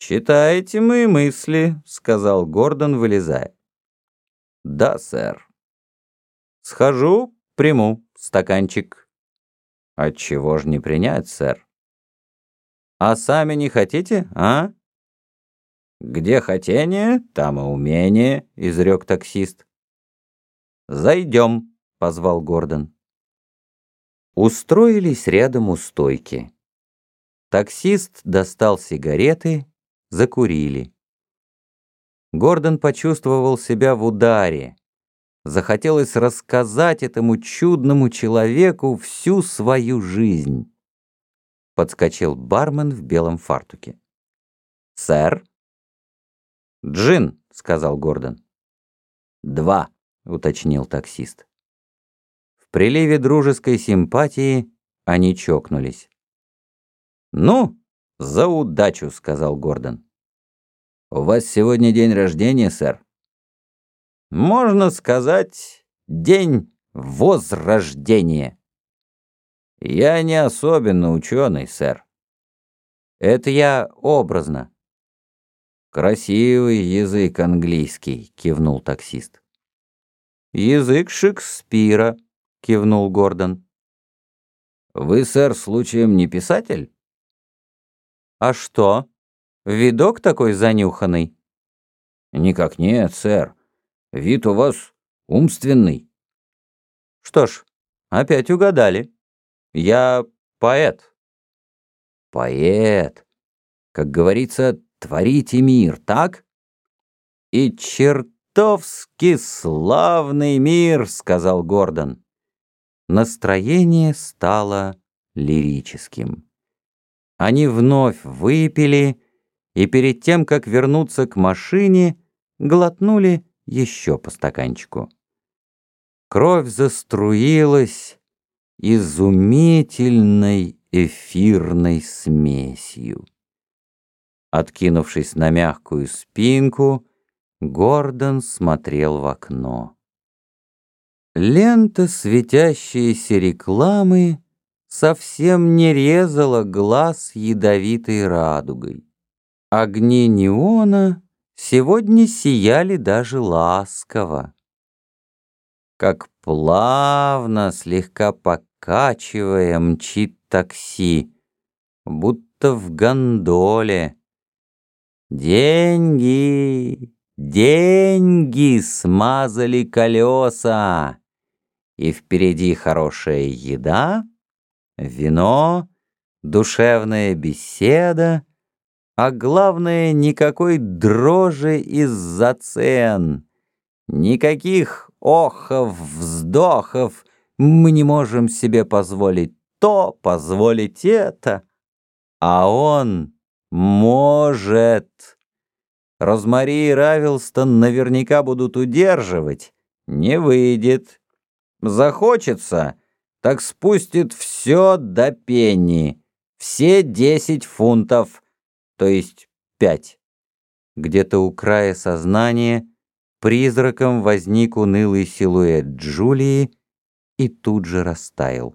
«Читаете мои мысли», — сказал Гордон, вылезая. «Да, сэр». «Схожу, приму стаканчик». «Отчего ж не принять, сэр?» «А сами не хотите, а?» «Где хотение, там и умение», — изрек таксист. «Зайдем», — позвал Гордон. Устроились рядом у стойки. Таксист достал сигареты, закурили. Гордон почувствовал себя в ударе. Захотелось рассказать этому чудному человеку всю свою жизнь. Подскочил бармен в белом фартуке. «Сэр?» «Джин», — сказал Гордон. «Два», — уточнил таксист. В приливе дружеской симпатии они чокнулись. «Ну, за удачу», — сказал Гордон. «У вас сегодня день рождения, сэр?» «Можно сказать, день возрождения». «Я не особенно ученый, сэр». «Это я образно». «Красивый язык английский», — кивнул таксист. «Язык Шекспира», — кивнул Гордон. «Вы, сэр, случаем не писатель?» «А что? Видок такой занюханный?» «Никак нет, сэр. Вид у вас умственный». «Что ж, опять угадали. Я поэт». «Поэт. Как говорится, творите мир, так?» «И чертовски славный мир», — сказал Гордон. Настроение стало лирическим. Они вновь выпили и перед тем, как вернуться к машине, глотнули еще по стаканчику. Кровь заструилась изумительной эфирной смесью. Откинувшись на мягкую спинку, Гордон смотрел в окно. Лента светящейся рекламы совсем не резала глаз ядовитой радугой. Огни неона сегодня сияли даже ласково. Как плавно, слегка покачивая, мчит такси, будто в гондоле. Деньги, деньги смазали колеса, и впереди хорошая еда, вино, душевная беседа, а главное, никакой дрожи из-за цен, никаких охов, вздохов, мы не можем себе позволить то, позволить это, а он может. Розмари и Равилстон наверняка будут удерживать. Не выйдет. Захочется, так спустит все до пенни. Все десять фунтов, то есть пять. Где-то у края сознания призраком возник унылый силуэт Джулии и тут же растаял.